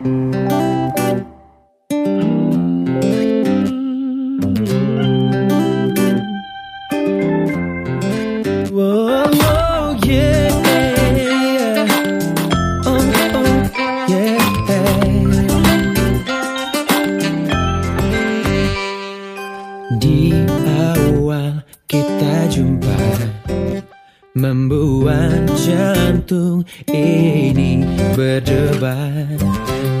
Música Membuat jantung ini berdebar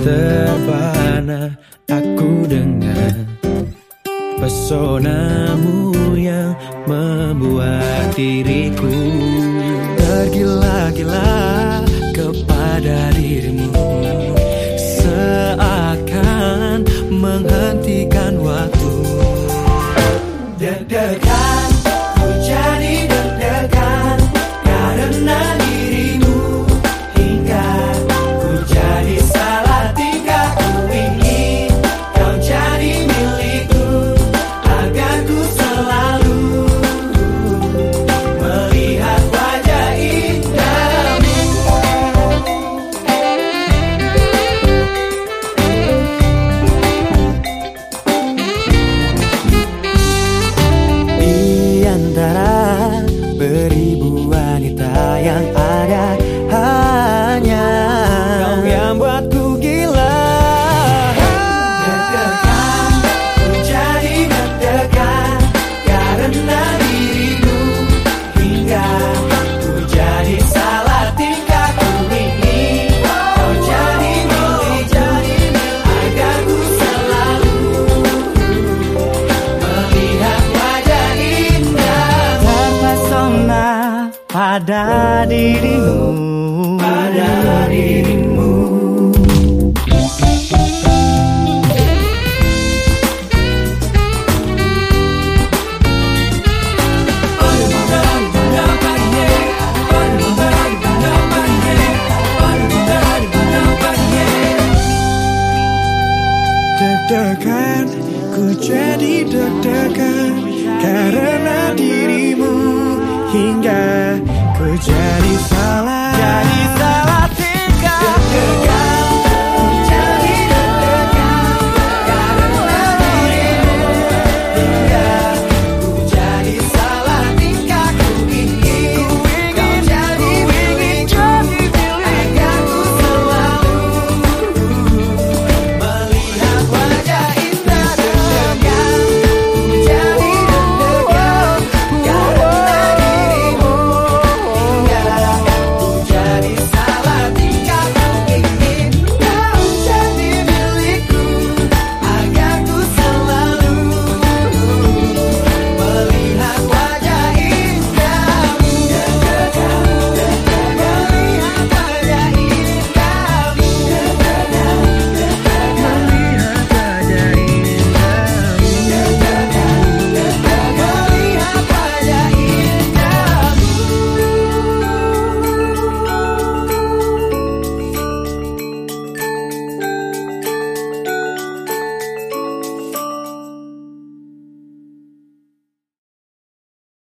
Terpana aku dengan Pesonamu yang membuat diriku Tergila-gila kepada dirimu. Seakan menghentikan waktu pada dirimu. Pada dirimu. Deg-degan, ku jadi deg-degan. Karena dirimu 인가 그 자리 살아. 자리 살아.